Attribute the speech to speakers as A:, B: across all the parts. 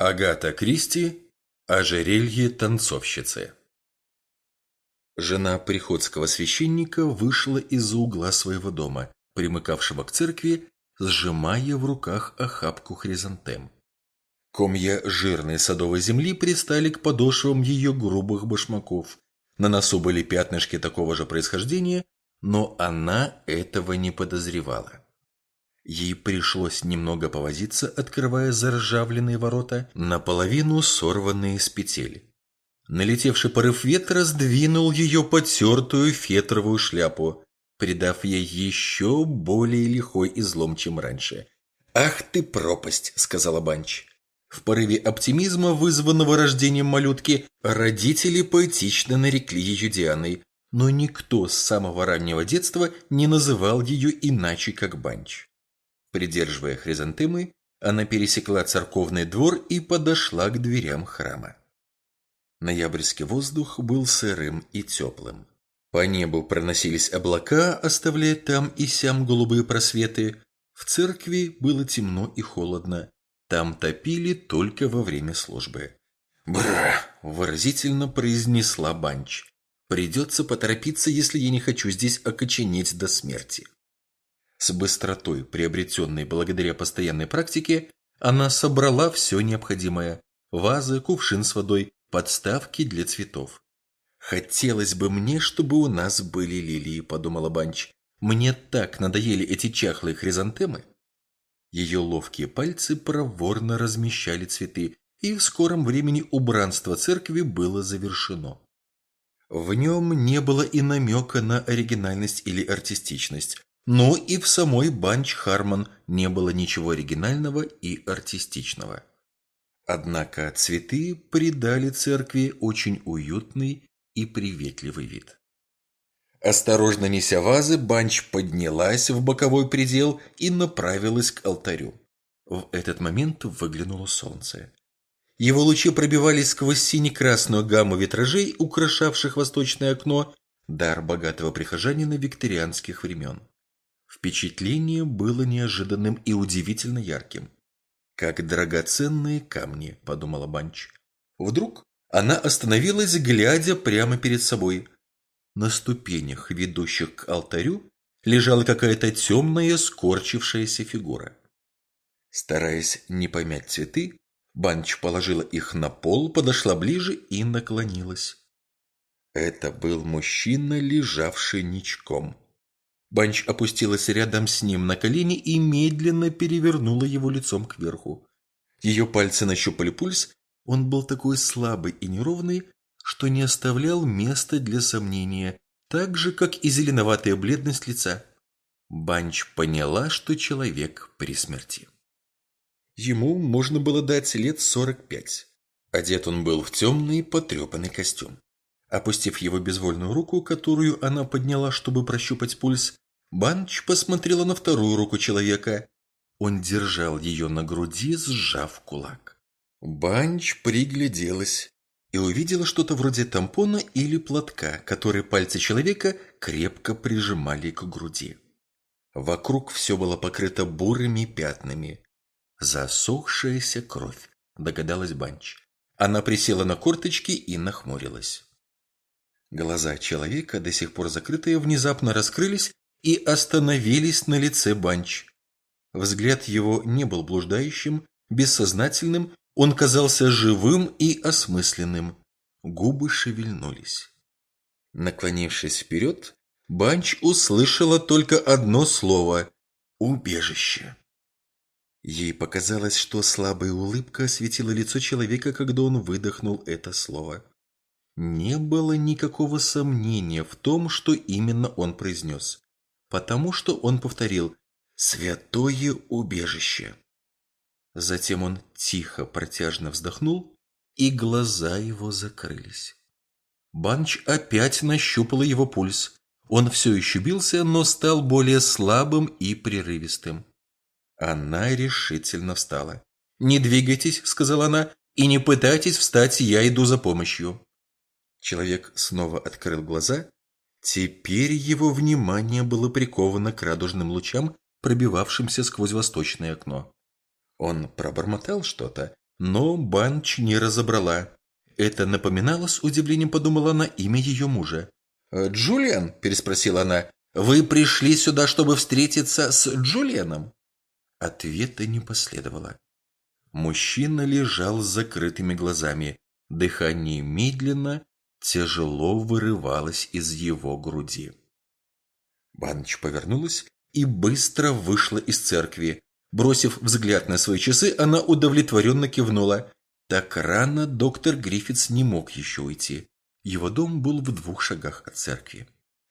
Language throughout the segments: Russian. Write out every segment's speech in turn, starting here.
A: Агата Кристи Ожерелье танцовщицы Жена приходского священника вышла из-за угла своего дома, примыкавшего к церкви, сжимая в руках охапку хризантем. Комья жирной садовой земли пристали к подошвам ее грубых башмаков. На носу были пятнышки такого же происхождения, но она этого не подозревала. Ей пришлось немного повозиться, открывая заржавленные ворота, наполовину сорванные с петель. Налетевший порыв ветра сдвинул ее потертую фетровую шляпу, придав ей еще более лихой излом, чем раньше. «Ах ты пропасть!» — сказала Банч. В порыве оптимизма, вызванного рождением малютки, родители поэтично нарекли ее Дианой, но никто с самого раннего детства не называл ее иначе, как Банч. Придерживая хризантемы, она пересекла церковный двор и подошла к дверям храма. Ноябрьский воздух был сырым и теплым. По небу проносились облака, оставляя там и сям голубые просветы. В церкви было темно и холодно. Там топили только во время службы. «Бра!» – выразительно произнесла Банч. «Придется поторопиться, если я не хочу здесь окоченеть до смерти». С быстротой, приобретенной благодаря постоянной практике, она собрала все необходимое – вазы, кувшин с водой, подставки для цветов. «Хотелось бы мне, чтобы у нас были лилии», – подумала Банч. «Мне так надоели эти чахлые хризантемы». Ее ловкие пальцы проворно размещали цветы, и в скором времени убранство церкви было завершено. В нем не было и намека на оригинальность или артистичность, но и в самой Банч Хармон не было ничего оригинального и артистичного. Однако цветы придали церкви очень уютный и приветливый вид. Осторожно неся вазы, Банч поднялась в боковой предел и направилась к алтарю. В этот момент выглянуло солнце. Его лучи пробивались сквозь сине-красную гамму витражей, украшавших восточное окно, дар богатого прихожанина викторианских времен. Впечатление было неожиданным и удивительно ярким. «Как драгоценные камни», – подумала Банч. Вдруг она остановилась, глядя прямо перед собой. На ступенях, ведущих к алтарю, лежала какая-то темная, скорчившаяся фигура. Стараясь не помять цветы, Банч положила их на пол, подошла ближе и наклонилась. Это был мужчина, лежавший ничком. Банч опустилась рядом с ним на колени и медленно перевернула его лицом кверху. Ее пальцы нащупали пульс, он был такой слабый и неровный, что не оставлял места для сомнения, так же, как и зеленоватая бледность лица. Банч поняла, что человек при смерти. Ему можно было дать лет сорок пять. Одет он был в темный потрепанный костюм. Опустив его безвольную руку, которую она подняла, чтобы прощупать пульс, Банч посмотрела на вторую руку человека. Он держал ее на груди, сжав кулак. Банч пригляделась и увидела что-то вроде тампона или платка, который пальцы человека крепко прижимали к груди. Вокруг все было покрыто бурыми пятнами. Засохшаяся кровь, догадалась Банч. Она присела на корточки и нахмурилась. Глаза человека, до сих пор закрытые, внезапно раскрылись и остановились на лице Банч. Взгляд его не был блуждающим, бессознательным, он казался живым и осмысленным. Губы шевельнулись. Наклонившись вперед, Банч услышала только одно слово – «убежище». Ей показалось, что слабая улыбка осветила лицо человека, когда он выдохнул это слово. Не было никакого сомнения в том, что именно он произнес, потому что он повторил «святое убежище». Затем он тихо, протяжно вздохнул, и глаза его закрылись. Банч опять нащупала его пульс. Он все еще бился, но стал более слабым и прерывистым. Она решительно встала. «Не двигайтесь», — сказала она, — «и не пытайтесь встать, я иду за помощью». Человек снова открыл глаза. Теперь его внимание было приковано к радужным лучам, пробивавшимся сквозь восточное окно. Он пробормотал что-то, но Банч не разобрала. Это напоминало, с удивлением подумала она, имя ее мужа. «Э, «Джулиан?» – переспросила она. «Вы пришли сюда, чтобы встретиться с Джулианом?» Ответа не последовало. Мужчина лежал с закрытыми глазами. Дыхание медленно, тяжело вырывалось из его груди. Баныч повернулась и быстро вышла из церкви. Бросив взгляд на свои часы, она удовлетворенно кивнула. Так рано доктор Гриффитс не мог еще уйти. Его дом был в двух шагах от церкви.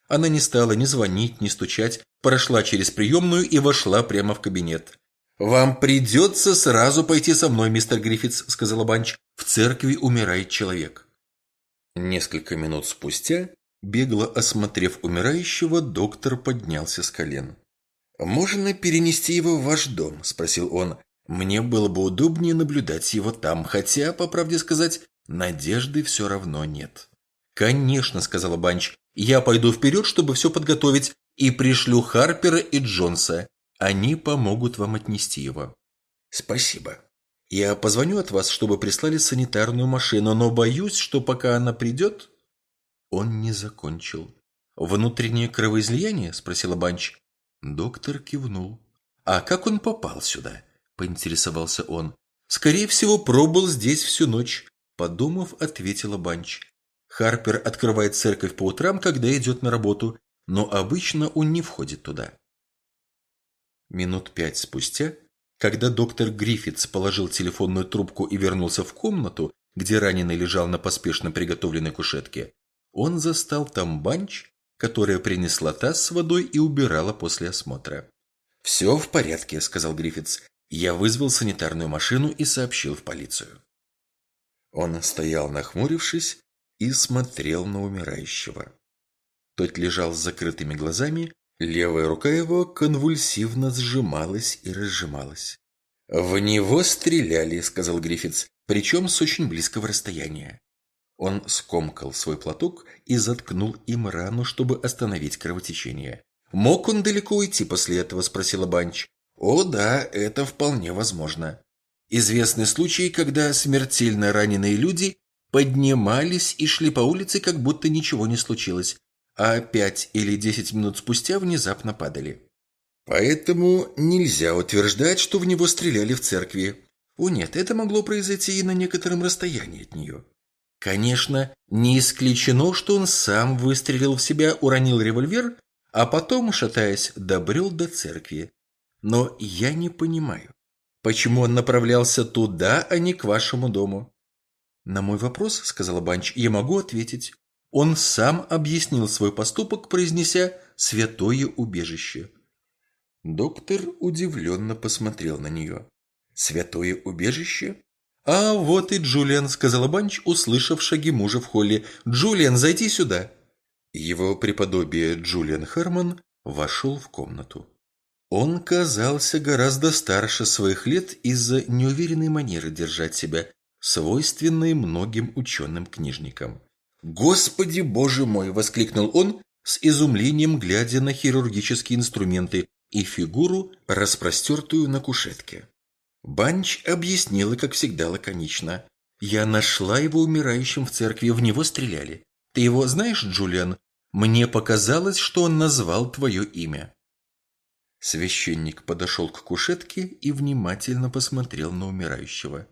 A: Она не стала ни звонить, ни стучать, прошла через приемную и вошла прямо в кабинет. «Вам придется сразу пойти со мной, мистер Гриффитс», — сказала Банч. «В церкви умирает человек». Несколько минут спустя, бегло осмотрев умирающего, доктор поднялся с колен. «Можно перенести его в ваш дом?» – спросил он. «Мне было бы удобнее наблюдать его там, хотя, по правде сказать, надежды все равно нет». «Конечно», – сказала Банч. «Я пойду вперед, чтобы все подготовить, и пришлю Харпера и Джонса. Они помогут вам отнести его». «Спасибо. Я позвоню от вас, чтобы прислали санитарную машину, но боюсь, что пока она придет...» Он не закончил. «Внутреннее кровоизлияние?» – спросила Банч. Доктор кивнул. «А как он попал сюда?» – поинтересовался он. «Скорее всего, пробыл здесь всю ночь», – подумав, ответила Банч. Харпер открывает церковь по утрам, когда идет на работу, но обычно он не входит туда. Минут пять спустя, когда доктор Гриффитс положил телефонную трубку и вернулся в комнату, где раненый лежал на поспешно приготовленной кушетке, он застал там Банч которая принесла таз с водой и убирала после осмотра. «Все в порядке», — сказал Гриффитс. «Я вызвал санитарную машину и сообщил в полицию». Он стоял, нахмурившись, и смотрел на умирающего. Тот лежал с закрытыми глазами, левая рука его конвульсивно сжималась и разжималась. «В него стреляли», — сказал Гриффитс, причем с очень близкого расстояния. Он скомкал свой платок и заткнул им рану, чтобы остановить кровотечение. «Мог он далеко уйти после этого?» – спросила Банч. «О, да, это вполне возможно. Известны случаи, когда смертельно раненые люди поднимались и шли по улице, как будто ничего не случилось, а пять или десять минут спустя внезапно падали. Поэтому нельзя утверждать, что в него стреляли в церкви. О нет, это могло произойти и на некотором расстоянии от нее. Конечно, не исключено, что он сам выстрелил в себя, уронил револьвер, а потом, шатаясь, добрел до церкви. Но я не понимаю, почему он направлялся туда, а не к вашему дому? На мой вопрос, сказала Банч, я могу ответить. Он сам объяснил свой поступок, произнеся «святое убежище». Доктор удивленно посмотрел на нее. «Святое убежище? «А вот и Джулиан», — сказала Банч, услышав шаги мужа в холле. «Джулиан, зайди сюда». Его преподобие Джулиан Харман вошел в комнату. Он казался гораздо старше своих лет из-за неуверенной манеры держать себя, свойственной многим ученым-книжникам. «Господи, боже мой!» – воскликнул он, с изумлением глядя на хирургические инструменты и фигуру, распростертую на кушетке. Банч объяснила, как всегда, лаконично. «Я нашла его умирающим в церкви, в него стреляли. Ты его знаешь, Джулиан? Мне показалось, что он назвал твое имя». Священник подошел к кушетке и внимательно посмотрел на умирающего.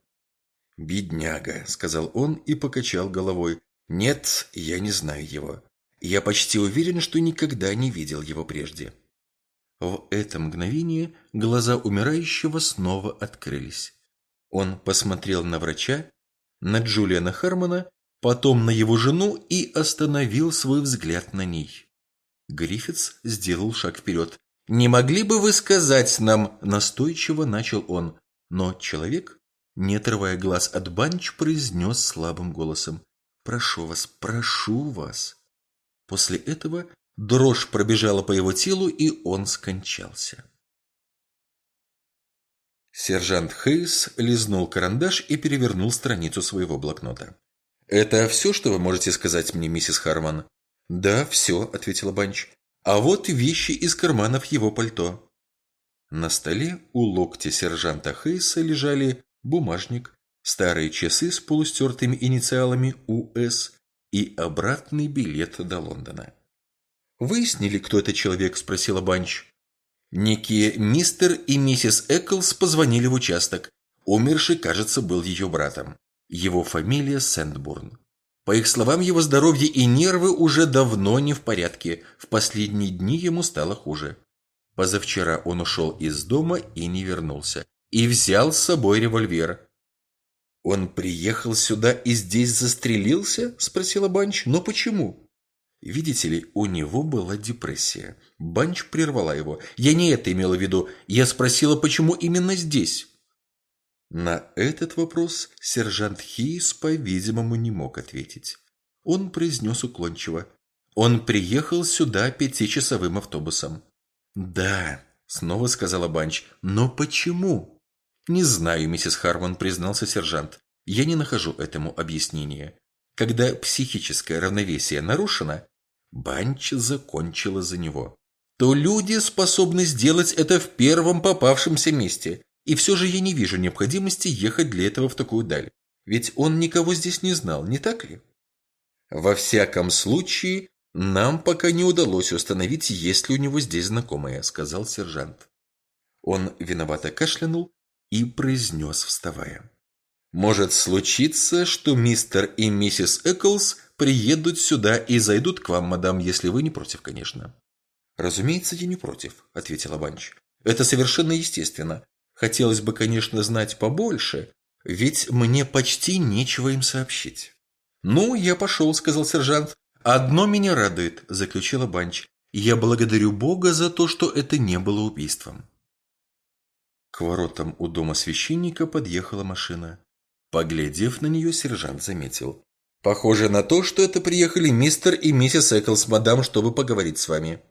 A: «Бедняга», — сказал он и покачал головой. «Нет, я не знаю его. Я почти уверен, что никогда не видел его прежде». В это мгновение глаза умирающего снова открылись. Он посмотрел на врача, на Джулиана Хармона, потом на его жену и остановил свой взгляд на ней. Гриффитс сделал шаг вперед. «Не могли бы вы сказать нам?» – настойчиво начал он. Но человек, не отрывая глаз от Банч, произнес слабым голосом. «Прошу вас, прошу вас». После этого Дрожь пробежала по его телу, и он скончался. Сержант Хейс лизнул карандаш и перевернул страницу своего блокнота. «Это все, что вы можете сказать мне, миссис Харман?» «Да, все», — ответила Банч. «А вот вещи из карманов его пальто». На столе у локтя сержанта Хейса лежали бумажник, старые часы с полустертыми инициалами УС и обратный билет до Лондона. «Выяснили, кто этот человек?» – спросила Банч. Некие мистер и миссис Эклс позвонили в участок. Умерший, кажется, был ее братом. Его фамилия Сэндбурн. По их словам, его здоровье и нервы уже давно не в порядке. В последние дни ему стало хуже. Позавчера он ушел из дома и не вернулся. И взял с собой револьвер. «Он приехал сюда и здесь застрелился?» – спросила Банч. «Но почему?» Видите ли, у него была депрессия. Банч прервала его. «Я не это имела в виду. Я спросила, почему именно здесь?» На этот вопрос сержант Хейс, по-видимому, не мог ответить. Он произнес уклончиво. Он приехал сюда пятичасовым автобусом. «Да», — снова сказала Банч, — «но почему?» «Не знаю, миссис Хармон», — признался сержант. «Я не нахожу этому объяснения. Когда психическое равновесие нарушено, Банч закончила за него. То люди способны сделать это в первом попавшемся месте, и все же я не вижу необходимости ехать для этого в такую даль. Ведь он никого здесь не знал, не так ли? Во всяком случае, нам пока не удалось установить, есть ли у него здесь знакомые, сказал сержант. Он виновато кашлянул и произнес, вставая. Может случиться, что мистер и миссис Эклс приедут сюда и зайдут к вам, мадам, если вы не против, конечно. Разумеется, я не против, ответила Банч. Это совершенно естественно. Хотелось бы, конечно, знать побольше, ведь мне почти нечего им сообщить. «Ну, я пошел», — сказал сержант. «Одно меня радует», — заключила Банч. «Я благодарю Бога за то, что это не было убийством». К воротам у дома священника подъехала машина. Поглядев на нее, сержант заметил. «Похоже на то, что это приехали мистер и миссис Эклс, мадам, чтобы поговорить с вами».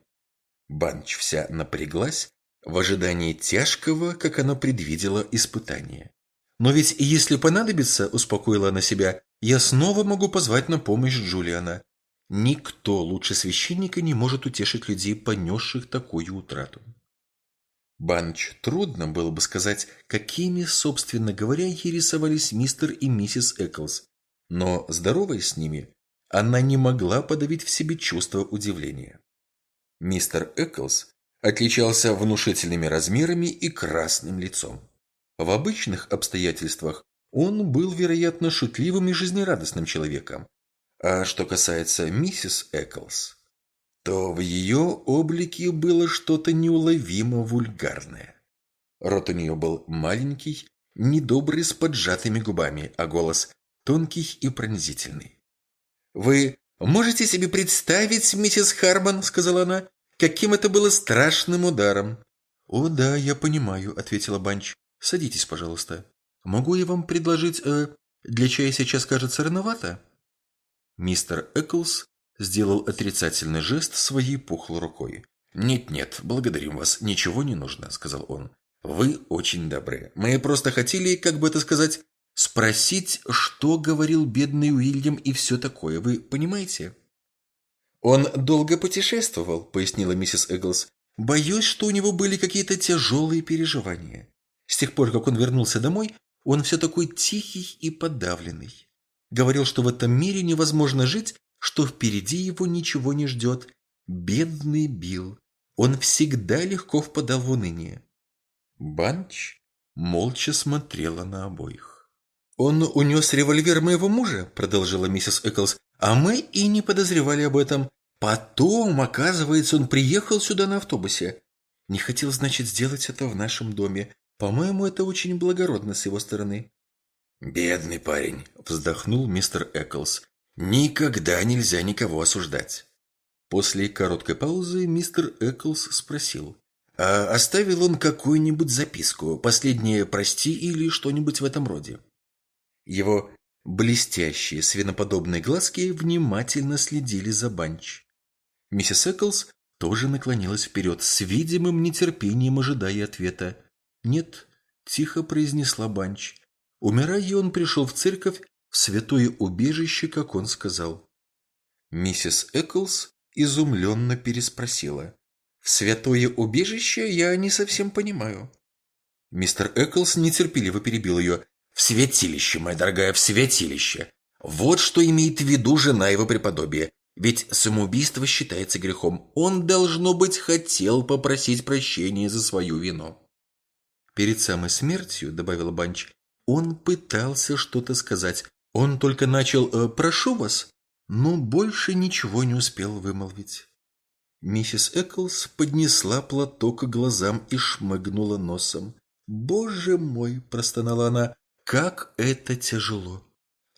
A: Банч вся напряглась в ожидании тяжкого, как она предвидела, испытания. «Но ведь если понадобится, — успокоила она себя, — я снова могу позвать на помощь Джулиана. Никто лучше священника не может утешить людей, понесших такую утрату». Банч трудно было бы сказать, какими, собственно говоря, ей рисовались мистер и миссис Эклс, но, здороваясь с ними, она не могла подавить в себе чувство удивления. Мистер Эклс отличался внушительными размерами и красным лицом. В обычных обстоятельствах он был, вероятно, шутливым и жизнерадостным человеком. А что касается миссис Эклс, то в ее облике было что-то неуловимо вульгарное. Рот у нее был маленький, недобрый с поджатыми губами, а голос тонкий и пронзительный. «Вы можете себе представить, миссис Харман, — сказала она, Каким это было страшным ударом. «О, да, я понимаю», — ответила Банч. «Садитесь, пожалуйста. Могу я вам предложить... Э, для чая сейчас кажется рановато?» Мистер Эклс сделал отрицательный жест своей пухлой рукой. «Нет-нет, благодарим вас, ничего не нужно», — сказал он. «Вы очень добры. Мы просто хотели, как бы это сказать, спросить, что говорил бедный Уильям и все такое. Вы понимаете?» «Он долго путешествовал», — пояснила миссис Эглс. «Боюсь, что у него были какие-то тяжелые переживания. С тех пор, как он вернулся домой, он все такой тихий и подавленный. Говорил, что в этом мире невозможно жить, что впереди его ничего не ждет. Бедный Билл. Он всегда легко впадал в уныние». Банч молча смотрела на обоих. «Он унес револьвер моего мужа», — продолжила миссис Эклс, «а мы и не подозревали об этом. Потом, оказывается, он приехал сюда на автобусе. Не хотел, значит, сделать это в нашем доме. По-моему, это очень благородно с его стороны. «Бедный парень», — вздохнул мистер Эклс. «Никогда нельзя никого осуждать». После короткой паузы мистер Эклс спросил. «А оставил он какую-нибудь записку, последнее «прости» или что-нибудь в этом роде?» Его блестящие свиноподобные глазки внимательно следили за Банч. Миссис Эклс тоже наклонилась вперед, с видимым нетерпением ожидая ответа. «Нет», — тихо произнесла Банч. Умирая, он пришел в церковь, святое убежище, как он сказал. Миссис Эклс изумленно переспросила. «В святое убежище я не совсем понимаю». Мистер Эклс нетерпеливо перебил ее. В святилище, моя дорогая, в святилище. Вот что имеет в виду жена его преподобия. Ведь самоубийство считается грехом. Он, должно быть, хотел попросить прощения за свою вину. Перед самой смертью, добавила Банч, он пытался что-то сказать. Он только начал э, «прошу вас», но больше ничего не успел вымолвить. Миссис Эклс поднесла платок к глазам и шмыгнула носом. «Боже мой!» – простонала она. «Как это тяжело!»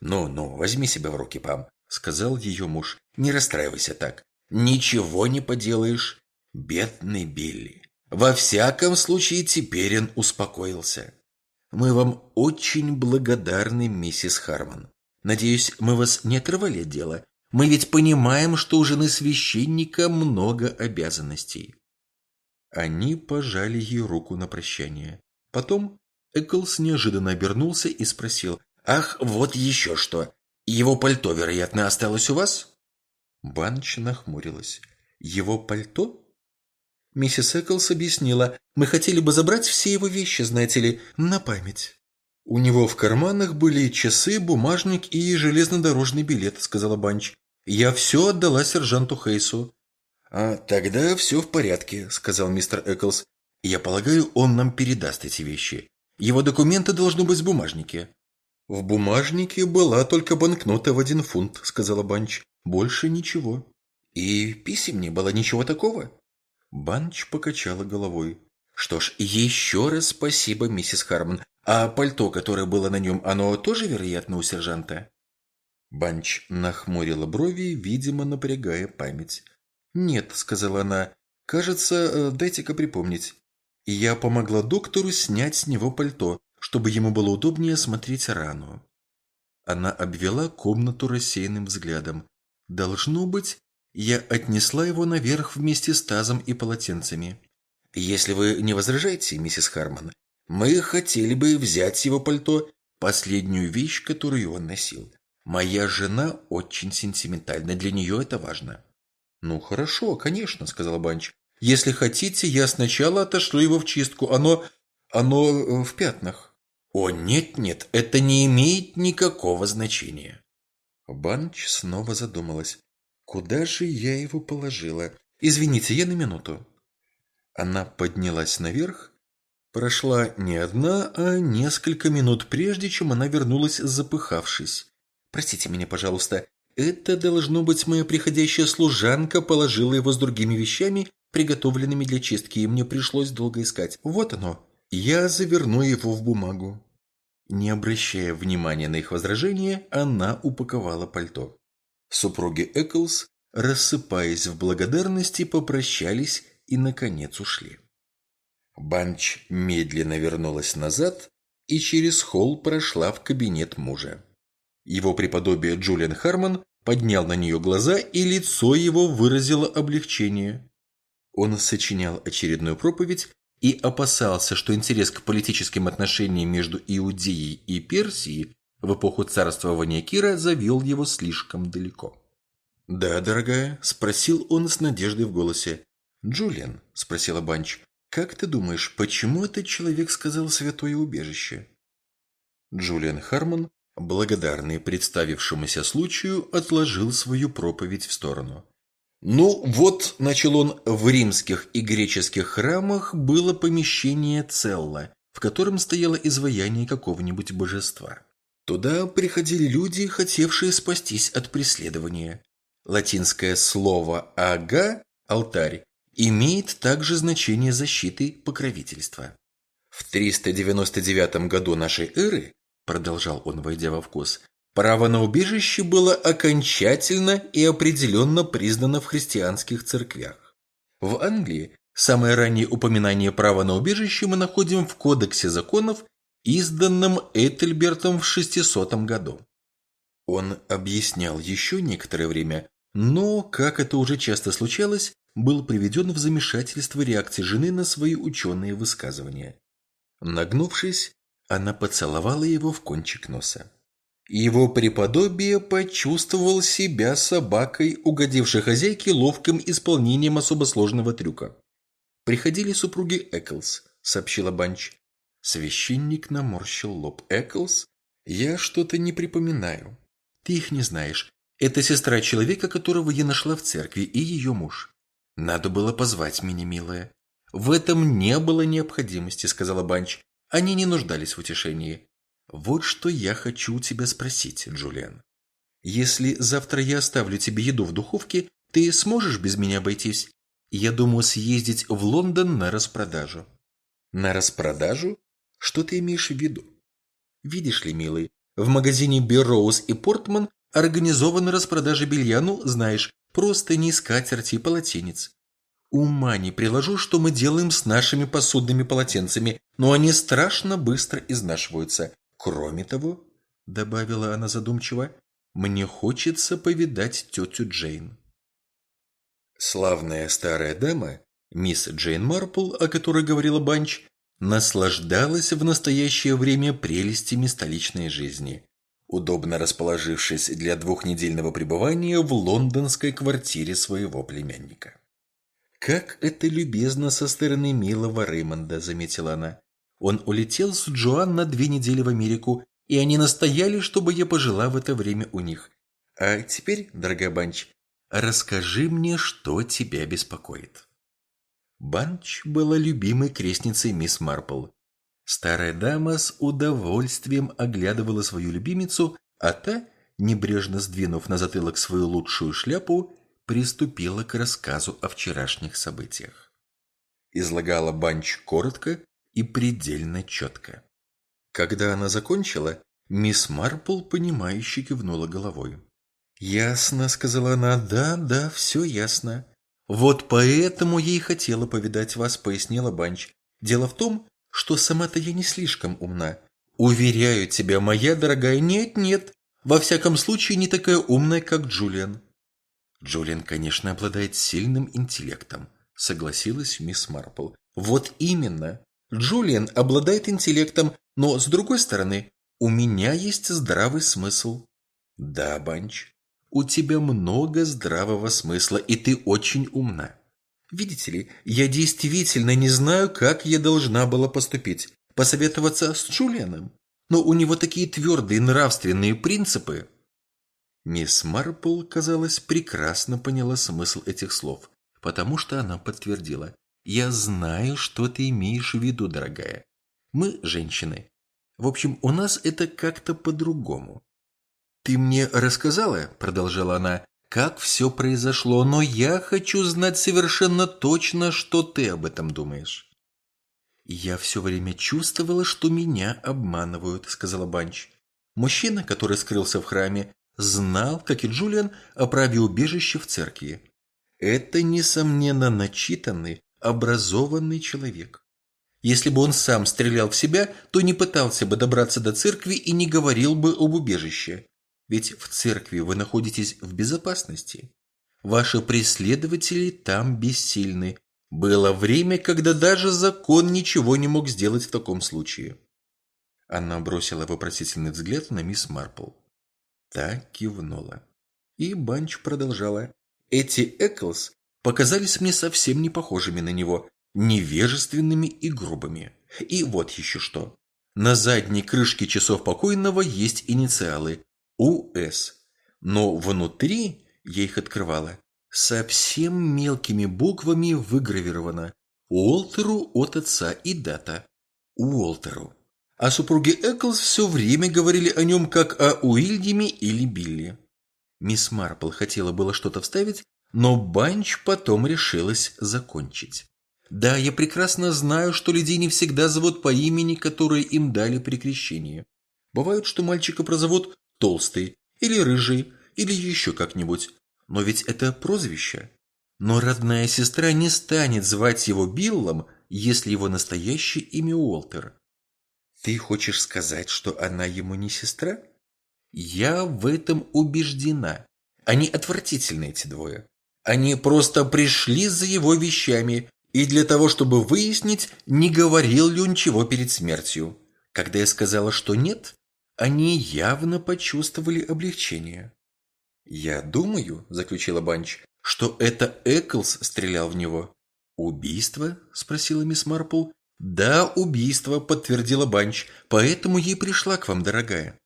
A: «Ну-ну, возьми себя в руки, Пам», – сказал ее муж. «Не расстраивайся так. Ничего не поделаешь. Бедный Билли. Во всяком случае, теперь он успокоился. Мы вам очень благодарны, миссис Харман. Надеюсь, мы вас не отрывали от дела. Мы ведь понимаем, что у жены священника много обязанностей. Они пожали ей руку на прощание. Потом Эклс неожиданно обернулся и спросил, «Ах, вот еще что! Его пальто, вероятно, осталось у вас?» Банч нахмурилась. «Его пальто?» Миссис Эклс объяснила, «Мы хотели бы забрать все его вещи, знаете ли, на память». «У него в карманах были часы, бумажник и железнодорожный билет», — сказала Банч. «Я все отдала сержанту Хейсу». «А тогда все в порядке», — сказал мистер Эклс. «Я полагаю, он нам передаст эти вещи. Его документы должны быть в бумажнике». «В бумажнике была только банкнота в один фунт», — сказала Банч. «Больше ничего». «И писем не было ничего такого?» Банч покачала головой. «Что ж, еще раз спасибо, миссис Хармон. А пальто, которое было на нем, оно тоже, вероятно, у сержанта?» Банч нахмурила брови, видимо, напрягая память. «Нет», — сказала она, — «кажется, э, дайте-ка припомнить. Я помогла доктору снять с него пальто, чтобы ему было удобнее смотреть рану». Она обвела комнату рассеянным взглядом. «Должно быть, я отнесла его наверх вместе с тазом и полотенцами». «Если вы не возражаете, миссис Харман, мы хотели бы взять его пальто, последнюю вещь, которую он носил. Моя жена очень сентиментальна, для нее это важно. Ну хорошо, конечно, сказала Банч. Если хотите, я сначала отошлю его в чистку. Оно... оно э, в пятнах. О, нет-нет, это не имеет никакого значения. Банч снова задумалась. Куда же я его положила? Извините, я на минуту. Она поднялась наверх Прошла не одна, а несколько минут прежде, чем она вернулась, запыхавшись. «Простите меня, пожалуйста, это, должно быть, моя приходящая служанка положила его с другими вещами, приготовленными для чистки, и мне пришлось долго искать. Вот оно. Я заверну его в бумагу». Не обращая внимания на их возражения, она упаковала пальто. Супруги Эклс, рассыпаясь в благодарности, попрощались и, наконец, ушли. Банч медленно вернулась назад и через холл прошла в кабинет мужа. Его преподобие Джулиан Харман поднял на нее глаза, и лицо его выразило облегчение. Он сочинял очередную проповедь и опасался, что интерес к политическим отношениям между Иудеей и Персией в эпоху царствования Кира завел его слишком далеко. «Да, дорогая?» – спросил он с надеждой в голосе. «Джулиан?» – спросила Банч. «Как ты думаешь, почему этот человек сказал святое убежище?» Джулиан Хармон, благодарный представившемуся случаю, отложил свою проповедь в сторону. «Ну вот», – начал он, – «в римских и греческих храмах было помещение целла, в котором стояло изваяние какого-нибудь божества. Туда приходили люди, хотевшие спастись от преследования. Латинское слово «ага» – алтарь имеет также значение защиты покровительства. В 399 году нашей эры, продолжал он, войдя во вкус, право на убежище было окончательно и определенно признано в христианских церквях. В Англии самое раннее упоминание права на убежище мы находим в Кодексе законов, изданном Этельбертом в 600 году. Он объяснял еще некоторое время, но, как это уже часто случалось, был приведен в замешательство реакции жены на свои ученые высказывания. Нагнувшись, она поцеловала его в кончик носа. Его преподобие почувствовал себя собакой, угодившей хозяйке ловким исполнением особо сложного трюка. «Приходили супруги Эклс», — сообщила Банч. Священник наморщил лоб. Эклс? Я что-то не припоминаю. Ты их не знаешь. Это сестра человека, которого я нашла в церкви, и ее муж. Надо было позвать меня, милая. В этом не было необходимости, сказала Банч. Они не нуждались в утешении. Вот что я хочу у тебя спросить, Джулиан. Если завтра я оставлю тебе еду в духовке, ты сможешь без меня обойтись? Я думаю съездить в Лондон на распродажу. На распродажу? Что ты имеешь в виду? Видишь ли, милый, в магазине Берроуз и Портман организована распродажа белья, ну, знаешь, просто не скатерти и полотенец. Ума не приложу, что мы делаем с нашими посудными полотенцами, но они страшно быстро изнашиваются. Кроме того, добавила она задумчиво, мне хочется повидать тетю Джейн. Славная старая дама, мисс Джейн Марпл, о которой говорила Банч, наслаждалась в настоящее время прелестями столичной жизни, удобно расположившись для двухнедельного пребывания в лондонской квартире своего племянника. «Как это любезно со стороны милого Реймонда», — заметила она. «Он улетел с Джоан на две недели в Америку, и они настояли, чтобы я пожила в это время у них. А теперь, дорогая Банч, расскажи мне, что тебя беспокоит». Банч была любимой крестницей мисс Марпл. Старая дама с удовольствием оглядывала свою любимицу, а та, небрежно сдвинув на затылок свою лучшую шляпу, приступила к рассказу о вчерашних событиях. Излагала Банч коротко и предельно четко. Когда она закончила, мисс Марпл, понимающе кивнула головой. «Ясно», — сказала она, — «да, да, все ясно. «Вот поэтому и хотела повидать вас», — пояснила Банч. «Дело в том, что сама-то я не слишком умна. Уверяю тебя, моя дорогая, нет-нет, во всяком случае не такая умная, как Джулиан». «Джулиан, конечно, обладает сильным интеллектом», — согласилась мисс Марпл. «Вот именно. Джулиан обладает интеллектом, но, с другой стороны, у меня есть здравый смысл». «Да, Банч, у тебя много здравого смысла, и ты очень умна. Видите ли, я действительно не знаю, как я должна была поступить. Посоветоваться с Джулианом? Но у него такие твердые нравственные принципы. Мисс Марпл, казалось, прекрасно поняла смысл этих слов, потому что она подтвердила. «Я знаю, что ты имеешь в виду, дорогая. Мы, женщины. В общем, у нас это как-то по-другому. «Ты мне рассказала, — продолжала она, — как все произошло, но я хочу знать совершенно точно, что ты об этом думаешь». «Я все время чувствовала, что меня обманывают», — сказала Банч. Мужчина, который скрылся в храме, знал, как и Джулиан, о праве убежища в церкви. Это, несомненно, начитанный, образованный человек. Если бы он сам стрелял в себя, то не пытался бы добраться до церкви и не говорил бы об убежище. Ведь в церкви вы находитесь в безопасности. Ваши преследователи там бессильны. Было время, когда даже закон ничего не мог сделать в таком случае. Она бросила вопросительный взгляд на мисс Марпл. Та кивнула. И Банч продолжала. Эти Эклс показались мне совсем не похожими на него, невежественными и грубыми. И вот еще что. На задней крышке часов покойного есть инициалы УС. Но внутри, я их открывала, совсем мелкими буквами выгравировано Уолтеру от отца и дата. Уолтеру. А супруги Эклс все время говорили о нем как о Уильяме или Билли. Мисс Марпл хотела было что-то вставить, но Банч потом решилась закончить. Да, я прекрасно знаю, что людей не всегда зовут по имени, которое им дали при крещении. Бывает, что мальчика прозовут толстый, или рыжий, или еще как-нибудь. Но ведь это прозвище. Но родная сестра не станет звать его Биллом, если его настоящее имя Уолтер. Ты хочешь сказать, что она ему не сестра? Я в этом убеждена. Они отвратительны, эти двое. Они просто пришли за его вещами и для того, чтобы выяснить, не говорил ли он чего перед смертью. Когда я сказала, что нет, они явно почувствовали облегчение. «Я думаю», – заключила Банч, – «что это Эклс стрелял в него». «Убийство?» – спросила мисс Марпл. «Да, убийство», — подтвердила Банч, «поэтому ей пришла к вам, дорогая».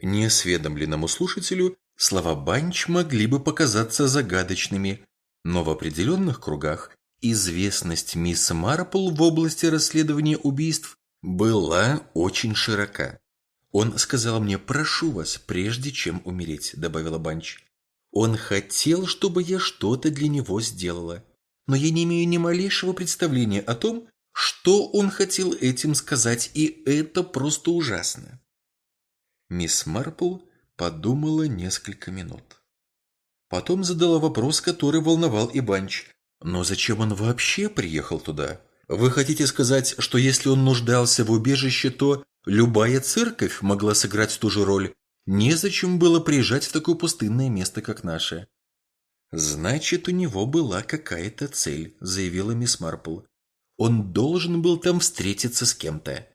A: Неосведомленному слушателю слова Банч могли бы показаться загадочными, но в определенных кругах известность мисс Марпл в области расследования убийств была очень широка. «Он сказал мне, прошу вас, прежде чем умереть», — добавила Банч. «Он хотел, чтобы я что-то для него сделала, но я не имею ни малейшего представления о том, что он хотел этим сказать, и это просто ужасно. Мисс Марпл подумала несколько минут. Потом задала вопрос, который волновал и Банч. «Но зачем он вообще приехал туда? Вы хотите сказать, что если он нуждался в убежище, то любая церковь могла сыграть ту же роль? Незачем было приезжать в такое пустынное место, как наше». «Значит, у него была какая-то цель», — заявила мисс Марпл. Он должен был там встретиться с кем-то.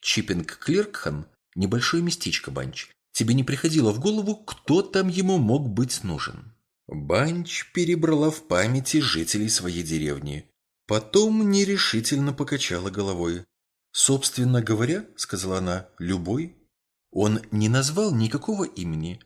A: Чиппинг Клиркхан – небольшое местечко, Банч. Тебе не приходило в голову, кто там ему мог быть нужен? Банч перебрала в памяти жителей своей деревни. Потом нерешительно покачала головой. «Собственно говоря, — сказала она, — любой. Он не назвал никакого имени.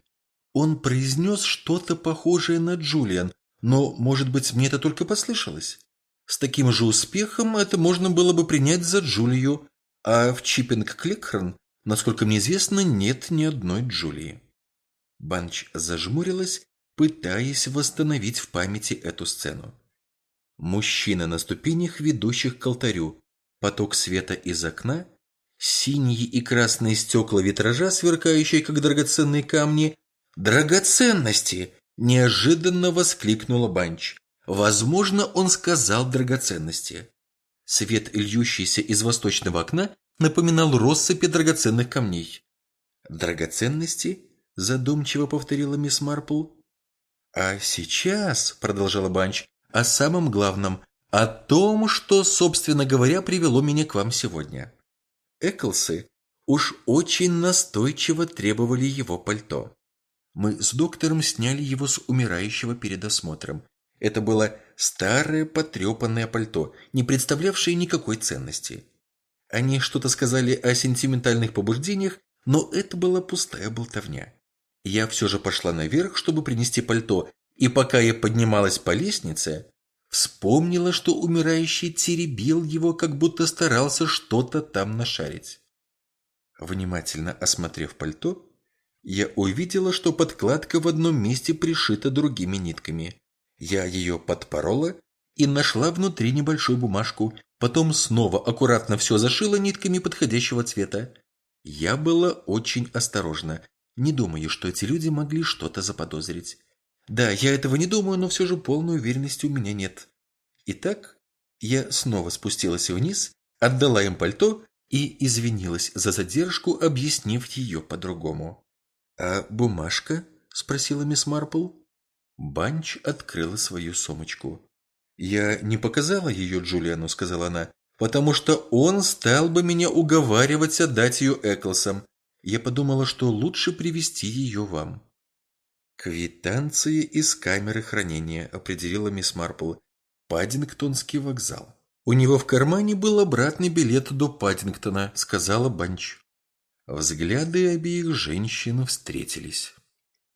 A: Он произнес что-то похожее на Джулиан, но, может быть, мне это только послышалось. С таким же успехом это можно было бы принять за Джулию, а в Чиппинг-Кликхорн, насколько мне известно, нет ни одной Джулии. Банч зажмурилась, пытаясь восстановить в памяти эту сцену. Мужчина на ступенях, ведущих к алтарю, поток света из окна, синие и красные стекла витража, сверкающие, как драгоценные камни. «Драгоценности!» – неожиданно воскликнула Банч. Возможно, он сказал драгоценности. Свет, льющийся из восточного окна, напоминал россыпи драгоценных камней. «Драгоценности?» – задумчиво повторила мисс Марпл. «А сейчас», – продолжала Банч, – «о самом главном, о том, что, собственно говоря, привело меня к вам сегодня. Эклсы уж очень настойчиво требовали его пальто. Мы с доктором сняли его с умирающего перед осмотром, это было старое потрепанное пальто, не представлявшее никакой ценности. Они что-то сказали о сентиментальных побуждениях, но это была пустая болтовня. Я все же пошла наверх, чтобы принести пальто, и пока я поднималась по лестнице, вспомнила, что умирающий теребил его, как будто старался что-то там нашарить. Внимательно осмотрев пальто, я увидела, что подкладка в одном месте пришита другими нитками. Я ее подпорола и нашла внутри небольшую бумажку, потом снова аккуратно все зашила нитками подходящего цвета. Я была очень осторожна, не думаю, что эти люди могли что-то заподозрить. Да, я этого не думаю, но все же полной уверенности у меня нет. Итак, я снова спустилась вниз, отдала им пальто и извинилась за задержку, объяснив ее по-другому. «А бумажка?» – спросила мисс Марпл. Банч открыла свою сумочку. «Я не показала ее Джулиану», — сказала она, «потому что он стал бы меня уговаривать отдать ее Эклсам. Я подумала, что лучше привести ее вам». «Квитанции из камеры хранения», — определила мисс Марпл. «Паддингтонский вокзал». «У него в кармане был обратный билет до Паддингтона», — сказала Банч. Взгляды обеих женщин встретились.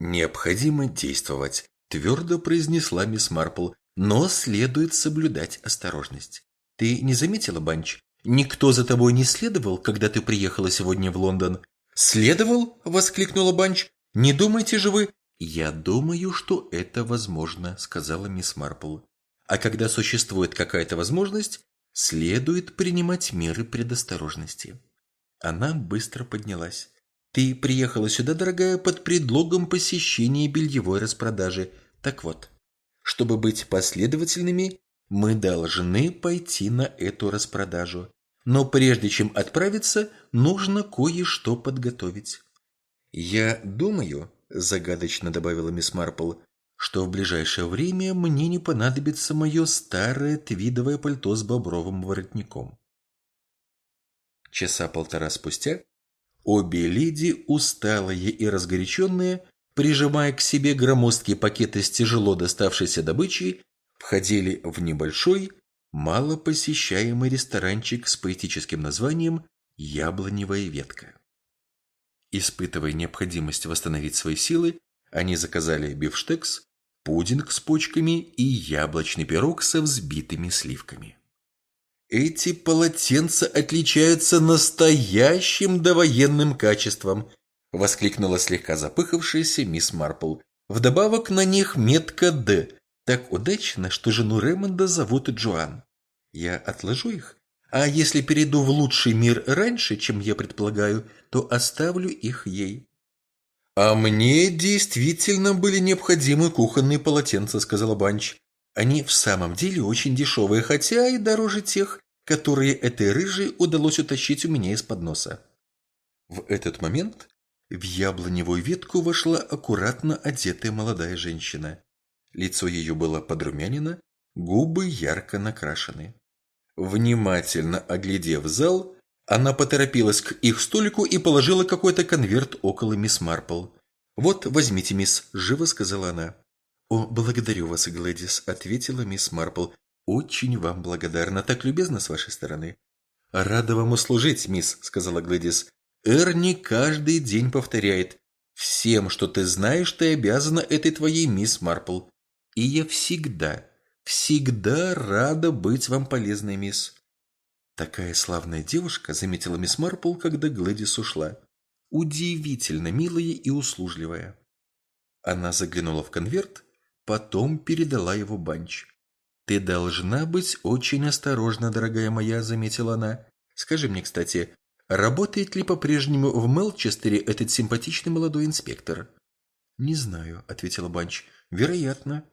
A: «Необходимо действовать твердо произнесла мисс Марпл, но следует соблюдать осторожность. Ты не заметила, Банч? Никто за тобой не следовал, когда ты приехала сегодня в Лондон? Следовал? воскликнула Банч. Не думайте же вы... Я думаю, что это возможно, сказала мисс Марпл. А когда существует какая-то возможность, следует принимать меры предосторожности. Она быстро поднялась. Ты приехала сюда, дорогая, под предлогом посещения бельевой распродажи. Так вот, чтобы быть последовательными, мы должны пойти на эту распродажу. Но прежде чем отправиться, нужно кое-что подготовить. «Я думаю», – загадочно добавила мисс Марпл, что в ближайшее время мне не понадобится мое старое твидовое пальто с бобровым воротником. Часа полтора спустя обе леди, усталые и разгоряченные, прижимая к себе громоздкие пакеты с тяжело доставшейся добычей, входили в небольшой, малопосещаемый ресторанчик с поэтическим названием «Яблоневая ветка». Испытывая необходимость восстановить свои силы, они заказали бифштекс, пудинг с почками и яблочный пирог со взбитыми сливками. Эти полотенца отличаются настоящим довоенным качеством, воскликнула слегка запыхавшаяся мисс Марпл. Вдобавок на них метка «Д». Так удачно, что жену Ремонда зовут Джоан. Я отложу их, а если перейду в лучший мир раньше, чем я предполагаю, то оставлю их ей. «А мне действительно были необходимы кухонные полотенца», — сказала Банч. «Они в самом деле очень дешевые, хотя и дороже тех, которые этой рыжей удалось утащить у меня из-под носа». В этот момент в яблоневую ветку вошла аккуратно одетая молодая женщина. Лицо ее было подрумянено, губы ярко накрашены. Внимательно оглядев зал, она поторопилась к их столику и положила какой-то конверт около мисс Марпл. «Вот, возьмите, мисс», – живо сказала она. «О, благодарю вас, Глэдис», – ответила мисс Марпл. «Очень вам благодарна, так любезно с вашей стороны». «Рада вам услужить, мисс», – сказала Глэдис. «Эрни каждый день повторяет. Всем, что ты знаешь, ты обязана этой твоей мисс Марпл. И я всегда, всегда рада быть вам полезной, мисс». «Такая славная девушка», — заметила мисс Марпл, когда Глэдис ушла. «Удивительно милая и услужливая». Она заглянула в конверт, потом передала его Банч. «Ты должна быть очень осторожна, дорогая моя», — заметила она. «Скажи мне, кстати, работает ли по-прежнему в Мелчестере этот симпатичный молодой инспектор?» «Не знаю», — ответила Банч. «Вероятно».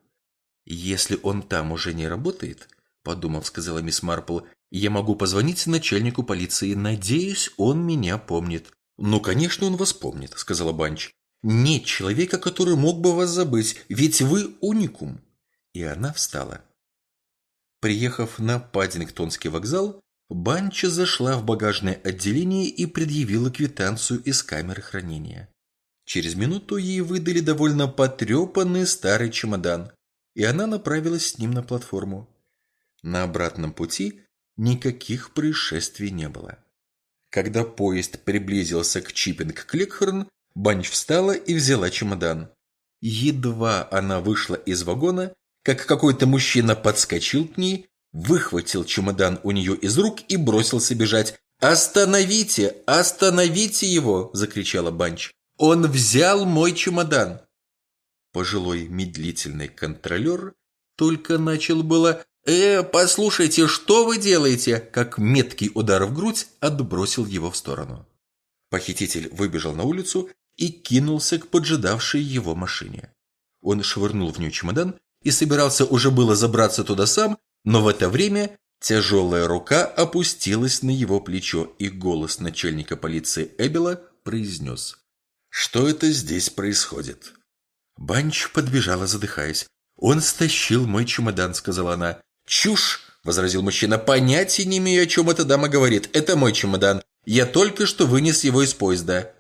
A: «Если он там уже не работает», — подумав, сказала мисс Марпл, я могу позвонить начальнику полиции. Надеюсь, он меня помнит. Ну, конечно, он вас помнит, сказала Банч. Нет человека, который мог бы вас забыть, ведь вы уникум. И она встала. Приехав на Паддингтонский вокзал, Банча зашла в багажное отделение и предъявила квитанцию из камеры хранения. Через минуту ей выдали довольно потрепанный старый чемодан, и она направилась с ним на платформу. На обратном пути Никаких происшествий не было. Когда поезд приблизился к Чиппинг-Кликхорн, Банч встала и взяла чемодан. Едва она вышла из вагона, как какой-то мужчина подскочил к ней, выхватил чемодан у нее из рук и бросился бежать. «Остановите! Остановите его!» – закричала Банч. «Он взял мой чемодан!» Пожилой медлительный контролер только начал было «Э, послушайте, что вы делаете?» Как меткий удар в грудь отбросил его в сторону. Похититель выбежал на улицу и кинулся к поджидавшей его машине. Он швырнул в нее чемодан и собирался уже было забраться туда сам, но в это время тяжелая рука опустилась на его плечо, и голос начальника полиции Эбела произнес. «Что это здесь происходит?» Банч подбежала, задыхаясь. «Он стащил мой чемодан», — сказала она. «Чушь!» – возразил мужчина. «Понятия не имею, о чем эта дама говорит. Это мой чемодан. Я только что вынес его из поезда».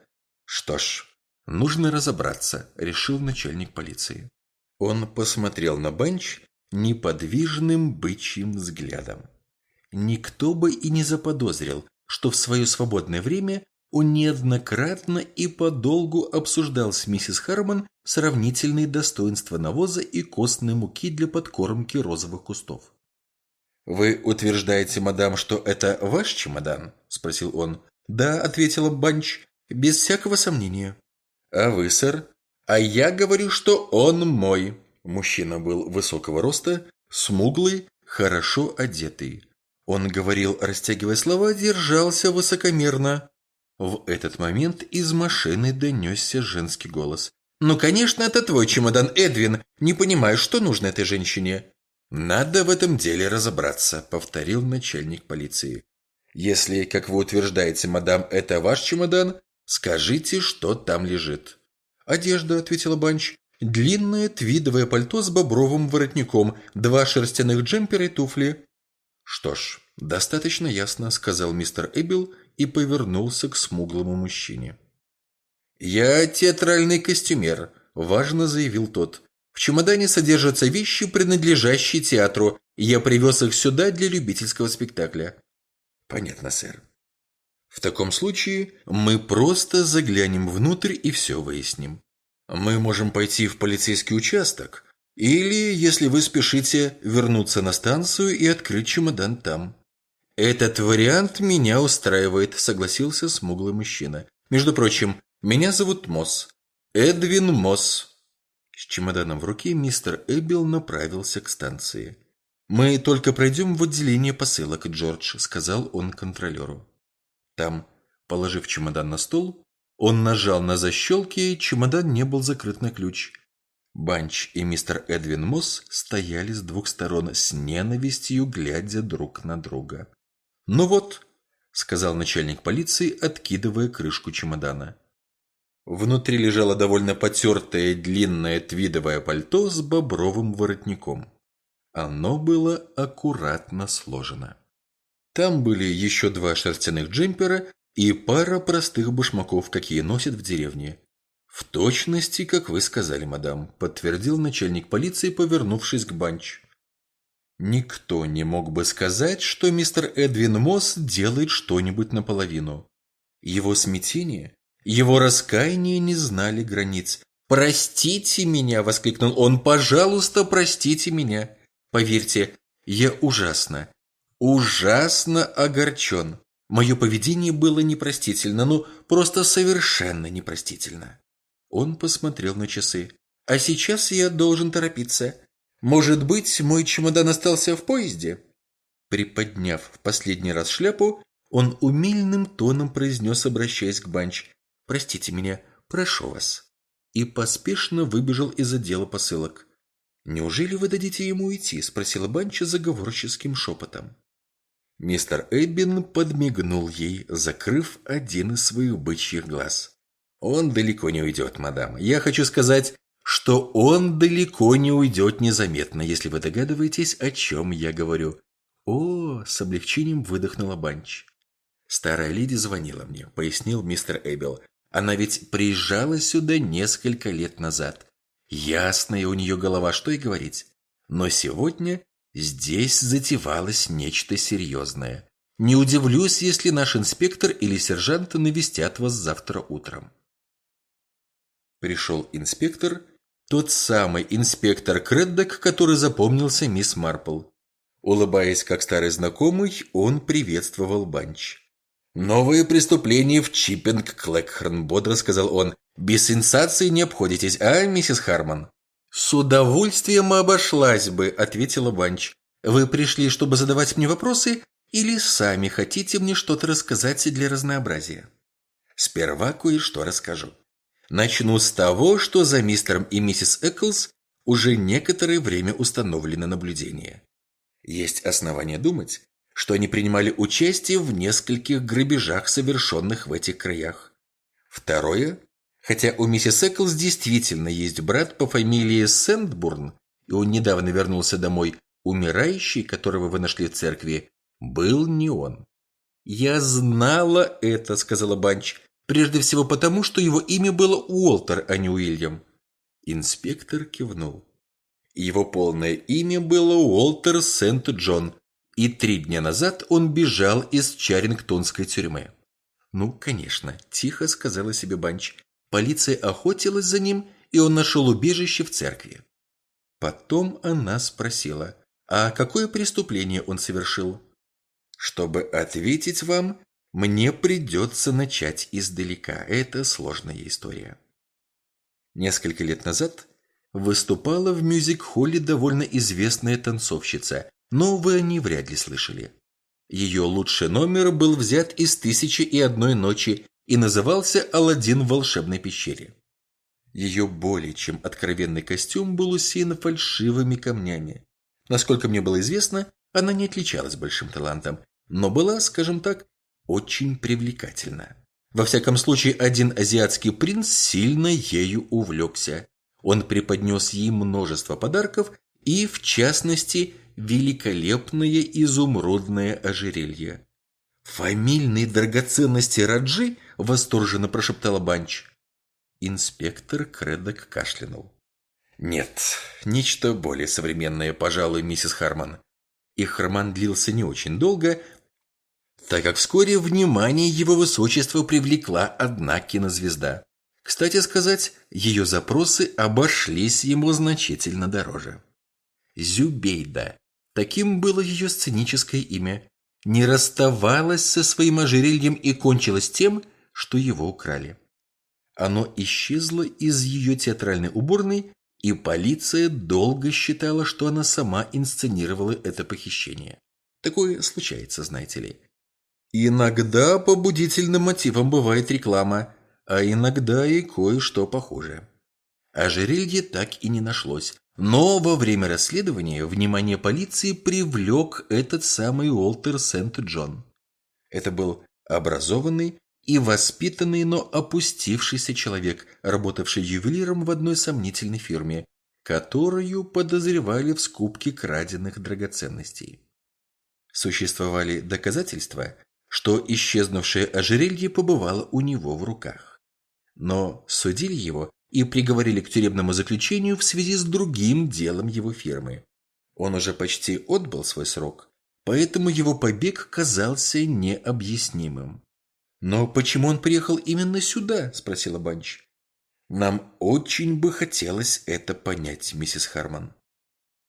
A: «Что ж, нужно разобраться», – решил начальник полиции. Он посмотрел на Бенч неподвижным бычьим взглядом. Никто бы и не заподозрил, что в свое свободное время он неоднократно и подолгу обсуждал с миссис Харман сравнительные достоинства навоза и костной муки для подкормки розовых кустов. «Вы утверждаете, мадам, что это ваш чемодан?» – спросил он. «Да», – ответила Банч, – «без всякого сомнения». «А вы, сэр?» «А я говорю, что он мой». Мужчина был высокого роста, смуглый, хорошо одетый. Он говорил, растягивая слова, держался высокомерно. В этот момент из машины донесся женский голос. «Ну, конечно, это твой чемодан, Эдвин. Не понимаю, что нужно этой женщине». «Надо в этом деле разобраться», — повторил начальник полиции. «Если, как вы утверждаете, мадам, это ваш чемодан, скажите, что там лежит». «Одежда», — ответила Банч. «Длинное твидовое пальто с бобровым воротником, два шерстяных джемпера и туфли». «Что ж, достаточно ясно», — сказал мистер Эббил и повернулся к смуглому мужчине. «Я театральный костюмер», — важно заявил тот. В чемодане содержатся вещи, принадлежащие театру, я привез их сюда для любительского спектакля». «Понятно, сэр». «В таком случае мы просто заглянем внутрь и все выясним. Мы можем пойти в полицейский участок, или, если вы спешите, вернуться на станцию и открыть чемодан там». «Этот вариант меня устраивает», — согласился смуглый мужчина. «Между прочим, меня зовут Мосс. Эдвин Мосс». С чемоданом в руке мистер Эббил направился к станции. «Мы только пройдем в отделение посылок, Джордж», — сказал он контролеру. Там, положив чемодан на стол, он нажал на защелки, и чемодан не был закрыт на ключ. Банч и мистер Эдвин Мосс стояли с двух сторон с ненавистью, глядя друг на друга. «Ну вот», — сказал начальник полиции, откидывая крышку чемодана. Внутри лежало довольно потертое длинное твидовое пальто с бобровым воротником. Оно было аккуратно сложено. Там были еще два шерстяных джемпера и пара простых башмаков, какие носят в деревне. «В точности, как вы сказали, мадам», – подтвердил начальник полиции, повернувшись к Банч. Никто не мог бы сказать, что мистер Эдвин Мосс делает что-нибудь наполовину. Его смятение, его раскаяние не знали границ. «Простите меня!» – воскликнул он. «Пожалуйста, простите меня!» Поверьте, я ужасно, ужасно огорчен. Мое поведение было непростительно, ну, просто совершенно непростительно. Он посмотрел на часы. А сейчас я должен торопиться. Может быть, мой чемодан остался в поезде? Приподняв в последний раз шляпу, он умильным тоном произнес, обращаясь к Банч. «Простите меня, прошу вас». И поспешно выбежал из отдела посылок. «Неужели вы дадите ему уйти?» – спросила Банча заговорческим шепотом. Мистер Эббин подмигнул ей, закрыв один из своих бычьих глаз. «Он далеко не уйдет, мадам. Я хочу сказать, что он далеко не уйдет незаметно, если вы догадываетесь, о чем я говорю». «О!» – с облегчением выдохнула Банч. «Старая леди звонила мне», – пояснил мистер Эббел. «Она ведь приезжала сюда несколько лет назад. Ясная у нее голова, что и говорить. Но сегодня здесь затевалось нечто серьезное. Не удивлюсь, если наш инспектор или сержант навестят вас завтра утром. Пришел инспектор, тот самый инспектор Креддок, который запомнился мисс Марпл. Улыбаясь как старый знакомый, он приветствовал Банч. «Новые преступления в Чиппинг-Клэкхорн», – бодро сказал он. «Без сенсаций не обходитесь, а, миссис Харман?» «С удовольствием обошлась бы», – ответила Банч. «Вы пришли, чтобы задавать мне вопросы, или сами хотите мне что-то рассказать для разнообразия?» «Сперва кое-что расскажу. Начну с того, что за мистером и миссис Эклс уже некоторое время установлено наблюдение. Есть основания думать, что они принимали участие в нескольких грабежах, совершенных в этих краях. Второе, хотя у миссис Эклс действительно есть брат по фамилии Сэндбурн, и он недавно вернулся домой, умирающий, которого вы нашли в церкви, был не он. «Я знала это», — сказала Банч, прежде всего потому, что его имя было Уолтер, а не Уильям. Инспектор кивнул. Его полное имя было Уолтер Сент-Джон, и три дня назад он бежал из Чарингтонской тюрьмы. «Ну, конечно», – тихо сказала себе Банч. Полиция охотилась за ним, и он нашел убежище в церкви. Потом она спросила, а какое преступление он совершил? Чтобы ответить вам, мне придется начать издалека. Это сложная история. Несколько лет назад выступала в мюзик-холле довольно известная танцовщица но вы о ней вряд ли слышали. Ее лучший номер был взят из «Тысячи и одной ночи» и назывался «Аладдин в волшебной пещере». Ее более чем откровенный костюм был усеян фальшивыми камнями. Насколько мне было известно, она не отличалась большим талантом, но была, скажем так, очень привлекательна. Во всяком случае, один азиатский принц сильно ею увлекся. Он преподнес ей множество подарков и, в частности, великолепное изумрудное ожерелье. «Фамильные драгоценности Раджи?» – восторженно прошептала Банч. Инспектор Кредок кашлянул. Нет, нечто более современное, пожалуй, миссис Харман. Их роман длился не очень долго, так как вскоре внимание его высочества привлекла одна кинозвезда. Кстати сказать, ее запросы обошлись ему значительно дороже. Зюбейда. Таким было ее сценическое имя. Не расставалась со своим ожерельем и кончилась тем, что его украли. Оно исчезло из ее театральной уборной, и полиция долго считала, что она сама инсценировала это похищение. Такое случается, знаете ли. Иногда побудительным мотивом бывает реклама, а иногда и кое-что похожее. Ожерелье так и не нашлось, но во время расследования внимание полиции привлек этот самый Уолтер Сент-Джон. Это был образованный и воспитанный, но опустившийся человек, работавший ювелиром в одной сомнительной фирме, которую подозревали в скупке краденных драгоценностей. Существовали доказательства, что исчезнувшее ожерелье побывало у него в руках. Но судили его и приговорили к тюремному заключению в связи с другим делом его фирмы. Он уже почти отбыл свой срок, поэтому его побег казался необъяснимым. «Но почему он приехал именно сюда?» – спросила Банч. «Нам очень бы хотелось это понять, миссис Харман».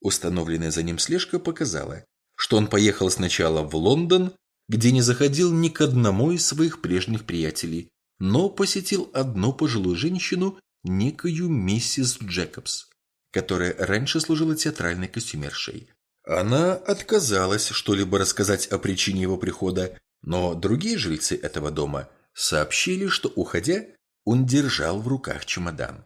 A: Установленная за ним слежка показала, что он поехал сначала в Лондон, где не заходил ни к одному из своих прежних приятелей, но посетил одну пожилую женщину, некую миссис Джекобс, которая раньше служила театральной костюмершей. Она отказалась что-либо рассказать о причине его прихода, но другие жильцы этого дома сообщили, что, уходя, он держал в руках чемодан.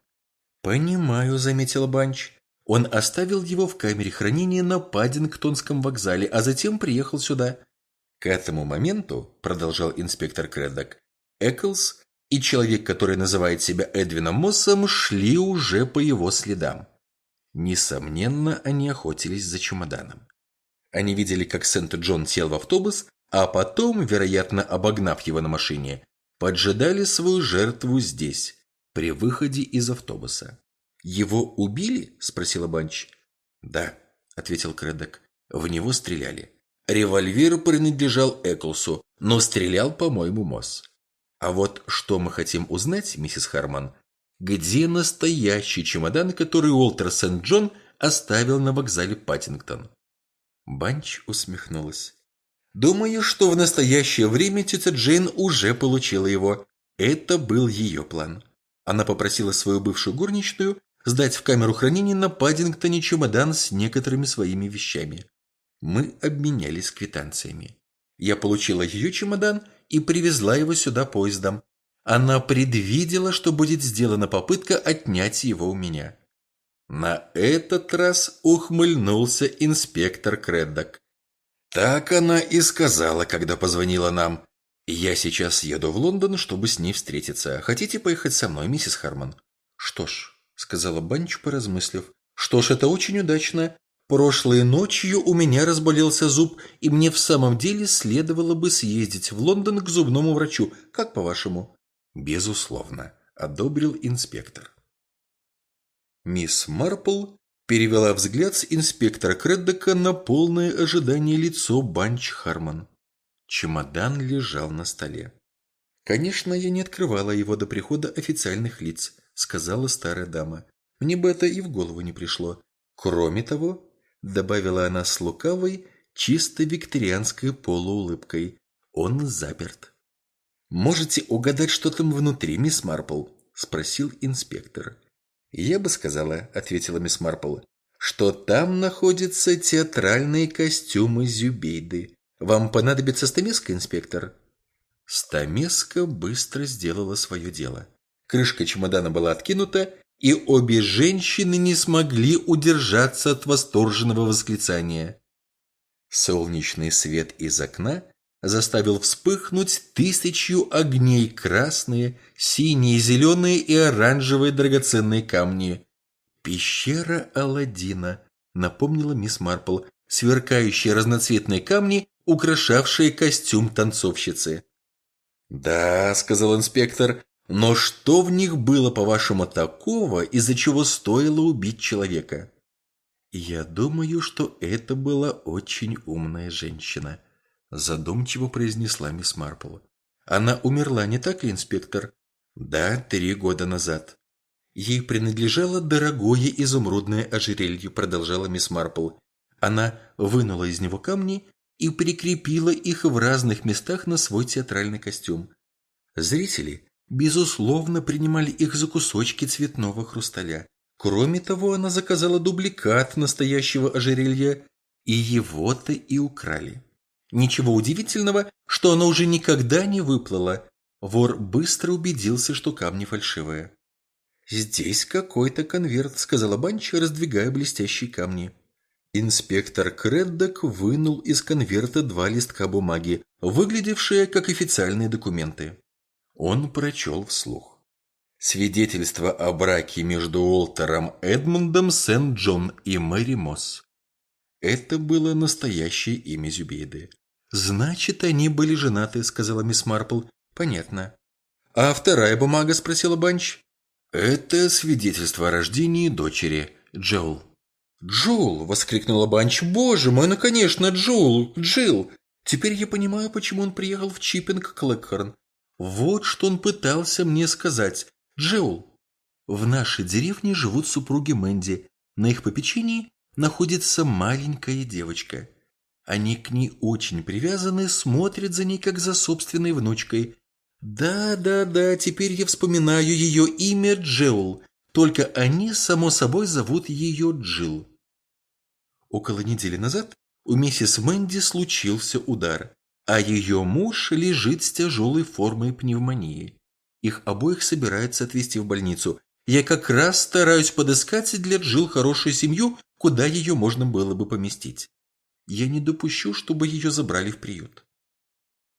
A: «Понимаю», — заметила Банч. Он оставил его в камере хранения на Паддингтонском вокзале, а затем приехал сюда. К этому моменту, продолжал инспектор Креддок, Эклс и человек, который называет себя Эдвином Моссом, шли уже по его следам. Несомненно, они охотились за чемоданом. Они видели, как Сент-Джон сел в автобус, а потом, вероятно, обогнав его на машине, поджидали свою жертву здесь, при выходе из автобуса. «Его убили?» – спросила Банч. «Да», – ответил Креддок. «В него стреляли. Револьвер принадлежал Эклсу, но стрелял, по-моему, Мосс. А вот что мы хотим узнать, миссис Харман, где настоящий чемодан, который Уолтер Сент-Джон оставил на вокзале Паттингтон? Банч усмехнулась. Думаю, что в настоящее время тетя Джейн уже получила его. Это был ее план. Она попросила свою бывшую горничную сдать в камеру хранения на Паддингтоне чемодан с некоторыми своими вещами. Мы обменялись квитанциями. Я получила ее чемодан и привезла его сюда поездом. Она предвидела, что будет сделана попытка отнять его у меня. На этот раз ухмыльнулся инспектор Креддок. Так она и сказала, когда позвонила нам. Я сейчас еду в Лондон, чтобы с ней встретиться. Хотите поехать со мной, миссис Харман? Что ж, сказала Банч, поразмыслив. Что ж, это очень удачно. Прошлой ночью у меня разболелся зуб, и мне в самом деле следовало бы съездить в Лондон к зубному врачу. Как по-вашему? Безусловно, одобрил инспектор. Мисс Марпл перевела взгляд с инспектора Креддока на полное ожидание лицо Банч Харман. Чемодан лежал на столе. «Конечно, я не открывала его до прихода официальных лиц», — сказала старая дама. «Мне бы это и в голову не пришло. Кроме того, добавила она с лукавой, чисто викторианской полуулыбкой. Он заперт. «Можете угадать, что там внутри, мисс Марпл?» – спросил инспектор. «Я бы сказала», – ответила мисс Марпл, – «что там находятся театральные костюмы Зюбейды. Вам понадобится стамеска, инспектор?» Стамеска быстро сделала свое дело. Крышка чемодана была откинута, и обе женщины не смогли удержаться от восторженного восклицания. Солнечный свет из окна заставил вспыхнуть тысячу огней красные, синие, зеленые и оранжевые драгоценные камни. «Пещера Аладдина», — напомнила мисс Марпл, сверкающие разноцветные камни, украшавшие костюм танцовщицы. «Да», — сказал инспектор, Но что в них было, по-вашему, такого, из-за чего стоило убить человека? Я думаю, что это была очень умная женщина, задумчиво произнесла мисс Марпл. Она умерла, не так ли, инспектор? Да, три года назад. Ей принадлежало дорогое изумрудное ожерелье, продолжала мисс Марпл. Она вынула из него камни и прикрепила их в разных местах на свой театральный костюм. Зрители, безусловно, принимали их за кусочки цветного хрусталя. Кроме того, она заказала дубликат настоящего ожерелья, и его-то и украли. Ничего удивительного, что оно уже никогда не выплыло. Вор быстро убедился, что камни фальшивые. «Здесь какой-то конверт», — сказала Банч, раздвигая блестящие камни. Инспектор Креддок вынул из конверта два листка бумаги, выглядевшие как официальные документы. Он прочел вслух. Свидетельство о браке между Уолтером Эдмундом Сент-Джон и Мэри Мосс. Это было настоящее имя Зюбейды. «Значит, они были женаты», — сказала мисс Марпл. «Понятно». «А вторая бумага?» — спросила Банч. «Это свидетельство о рождении дочери, Джоул». «Джоул!» — воскликнула Банч. «Боже мой, ну конечно, Джоул! Джилл! Теперь я понимаю, почему он приехал в Чиппинг Клэкхорн. Вот что он пытался мне сказать. Джоул, в нашей деревне живут супруги Мэнди. На их попечении находится маленькая девочка. Они к ней очень привязаны, смотрят за ней, как за собственной внучкой. Да, да, да, теперь я вспоминаю ее имя Джоул. Только они, само собой, зовут ее Джилл. Около недели назад у миссис Мэнди случился удар, а ее муж лежит с тяжелой формой пневмонии. Их обоих собираются отвезти в больницу. Я как раз стараюсь подыскать для Джилл хорошую семью, куда ее можно было бы поместить. Я не допущу, чтобы ее забрали в приют.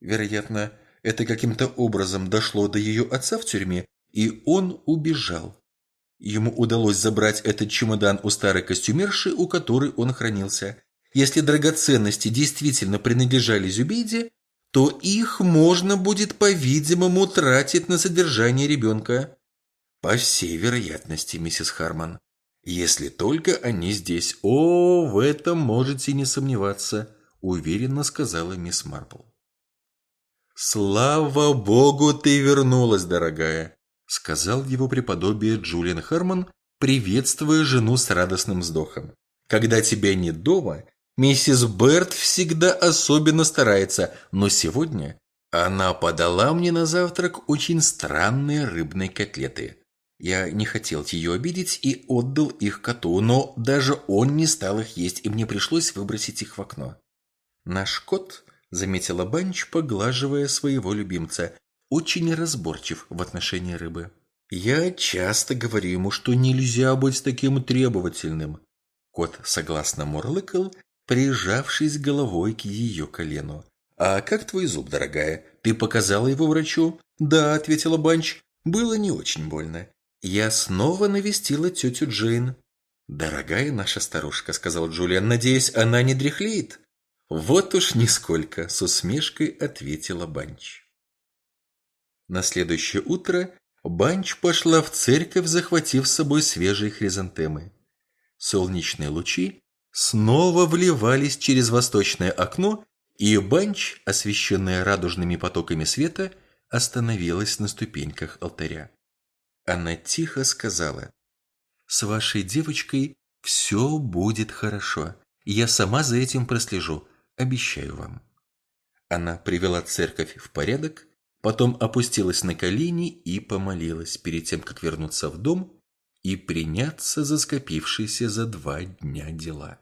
A: Вероятно, это каким-то образом дошло до ее отца в тюрьме, и он убежал. Ему удалось забрать этот чемодан у старой костюмерши, у которой он хранился. Если драгоценности действительно принадлежали Зюбейде, то их можно будет, по-видимому, тратить на содержание ребенка. По всей вероятности, миссис Харман. Если только они здесь. О, в этом можете не сомневаться, уверенно сказала мисс Марпл. Слава богу, ты вернулась, дорогая сказал его преподобие Джулиан Хармон, приветствуя жену с радостным вздохом. Когда тебя нет дома, миссис Берт всегда особенно старается, но сегодня она подала мне на завтрак очень странные рыбные котлеты. Я не хотел ее обидеть и отдал их коту, но даже он не стал их есть, и мне пришлось выбросить их в окно. Наш кот, заметила Банч, поглаживая своего любимца, очень разборчив в отношении рыбы. Я часто говорю ему, что нельзя быть таким требовательным. Кот согласно мурлыкал, прижавшись головой к ее колену. «А как твой зуб, дорогая? Ты показала его врачу?» «Да», — ответила Банч. «Было не очень больно. Я снова навестила тетю Джейн». «Дорогая наша старушка», — сказал Джулиан, — «надеюсь, она не дряхлеет?» «Вот уж нисколько», — с усмешкой ответила Банч. На следующее утро Банч пошла в церковь, захватив с собой свежие хризантемы. Солнечные лучи снова вливались через восточное окно, и Банч, освещенная радужными потоками света, остановилась на ступеньках алтаря. Она тихо сказала, «С вашей девочкой все будет хорошо. Я сама за этим прослежу, обещаю вам». Она привела церковь в порядок, потом опустилась на колени и помолилась перед тем, как вернуться в дом и приняться за скопившиеся за два дня дела.